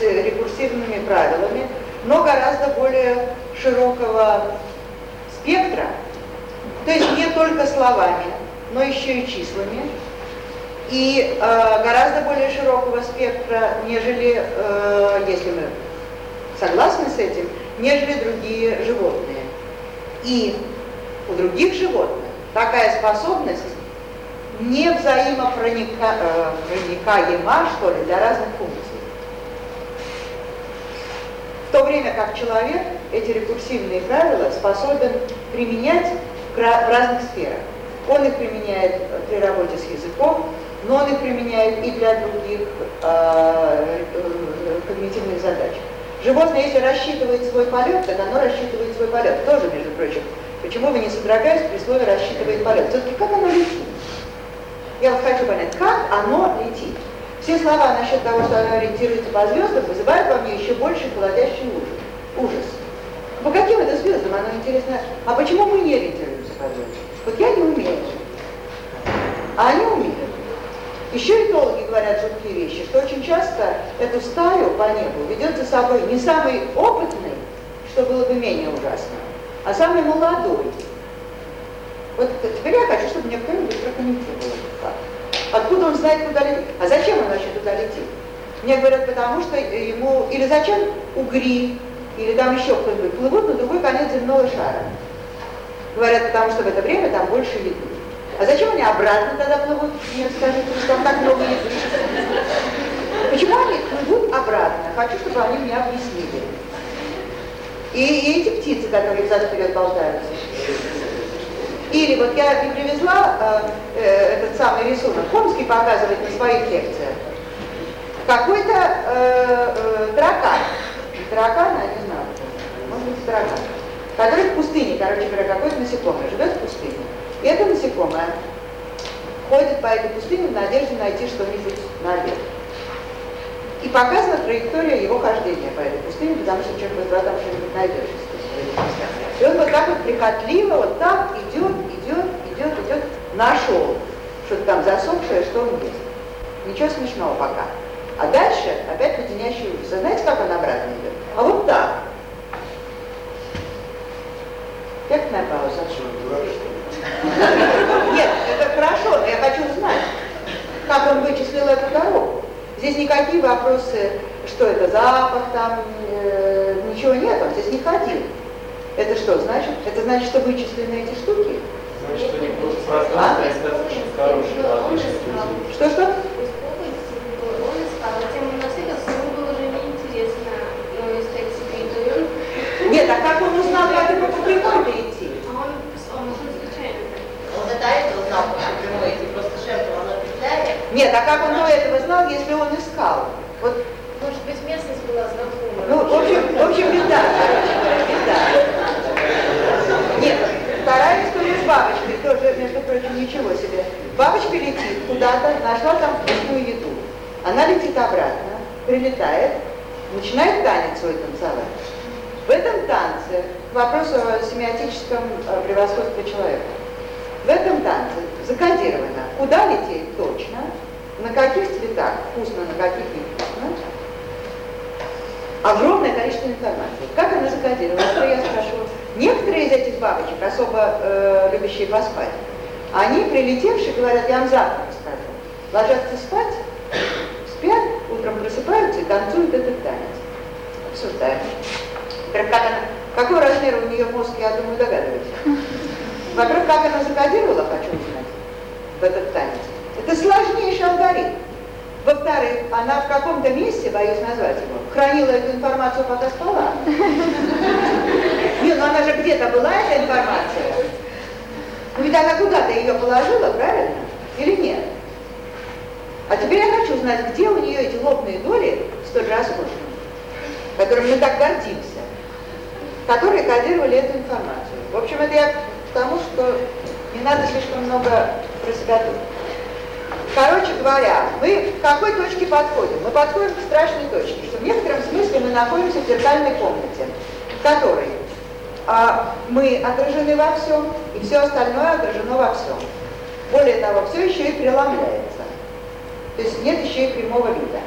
рекурсивными правилами, но гораздо более широкого спектра, то есть не только словами, но еще и числами, и э, гораздо более широкого спектра, нежели, э, если мы согласны с этим, нежели другие животные. И у других животных такая способность не взаимопроникаема, э, что ли, для разных функций. В то время как человек эти рекурсивные правила способен применять в разных сферах. Он их применяет при работе с языком, но он их применяет и для других э, когнитивных задач. Животное, если рассчитывает свой полет, так оно рассчитывает свой полет. Тоже, между прочим. Почему вы не содрогаясь при слове «рассчитывает полет»? Все-таки как оно летит? Я вот хочу понять, как оно летит. Все слова насчет того, что оно ориентируется по звездам, вызывают во мне еще больше холодящий ужас. ужас. По каким это звездам оно интересно? А почему мы не ориентируемся по звездам? Вот я не умею. А они умеют. Еще этологи говорят жуткие вещи, что очень часто эту стаю по небу ведет за собой не самый опытный, что было бы менее ужасно, а самый молодой. Вот теперь я хочу, чтобы мне кто-нибудь прокомментировал Откуда он знает, куда летит? А зачем он вообще туда летит? Мне говорят, потому что ему... Или зачем угри, или там еще кто-нибудь плывут на другой конец земного шара. Говорят, потому что в это время там больше еды. А зачем они обратно тогда плывут? Мне скажите, что там так много еды. Почему они плывут обратно? Хочу, чтобы они мне объяснили. И, и эти птицы, которые взад вперед болтаются. Или вот я не привезла э, э, этот самый рисунок, Хомский показывает на своих лекциях. Какой-то э, э, таракан, таракан, я не знаю, может быть таракан, который в пустыне, короче говоря, какой-то насекомый живет в пустыне. И это насекомое ходит по этой пустыне в надежде найти что-нибудь на обед. И показана траектория его хождения по этой пустыне, потому что черт возьми, там что-нибудь найдешь. И он вот так вот прихотливо, вот так идет, нашел что-то там засохшее, что он есть. Ничего смешного пока. А дальше опять леденящий ужас. А знаете, как он обратно идет? А вот так. Эффектная пауза. Нет, это хорошо, но я хочу знать, как он вычислил эту дорогу. Здесь никакие вопросы, что это запах, там э, ничего нет, он здесь не ходил. Это что значит? Это значит, что вычислены эти штуки? Значит, что не просто пространство, а достаточно хороший, отличный Что-что? Он искал, затем он насытился, ему было уже неинтересно ну, искать секретарю. Нет, а как он узнал, как это по прямой идти? А он, он уже случайно. Он до этого знал, по прямой идти, просто шепнул, она петляет. Нет, а как он до этого знал, если он искал? Вот может быть, местность была знакома. Ну, в общем, в общем, беда, короче говоря, беда. Нет, вторая история с бабочкой прочим, ничего себе. Бабочка летит куда-то, нашла там вкусную еду. Она летит обратно, прилетает, начинает танец свой танцевать. В этом танце, к вопросу о семиотическом превосходстве человека, в этом танце закодировано, куда лететь точно, на каких цветах вкусно, на каких не вкусно, огромное количество информации. Как она закодирована? Что я спрошу? Некоторые из этих бабочек, особо э, любящие поспать, они, прилетевшие, говорят, я вам завтра расскажу. Ложатся спать, спят, утром просыпаются и танцуют этот танец. Обсуждаем. Как она, какой размер у нее мозг, я думаю, догадываюсь. Во-первых, как она закодировала, хочу узнать, в этот танец. Это сложнейший алгоритм. Во-вторых, она в каком-то месте, боюсь назвать его, хранила эту информацию, пока спала. Нет, ну она же где-то была, эта информация. Ну ведь она куда-то ее положила, правильно? Или нет? А теперь я хочу знать, где у нее эти лобные доли столь роскошные, которыми мы так гордимся, которые кодировали эту информацию. В общем, это я к тому, что не надо слишком много про себя думать. Короче говоря, мы к какой точке подходим? Мы подходим к страшной точке, что в некотором смысле мы находимся в зеркальной комнате, в которой а, мы отражены во всем, и все остальное отражено во всем. Более того, все еще и преломляется. То есть нет еще и прямого вида.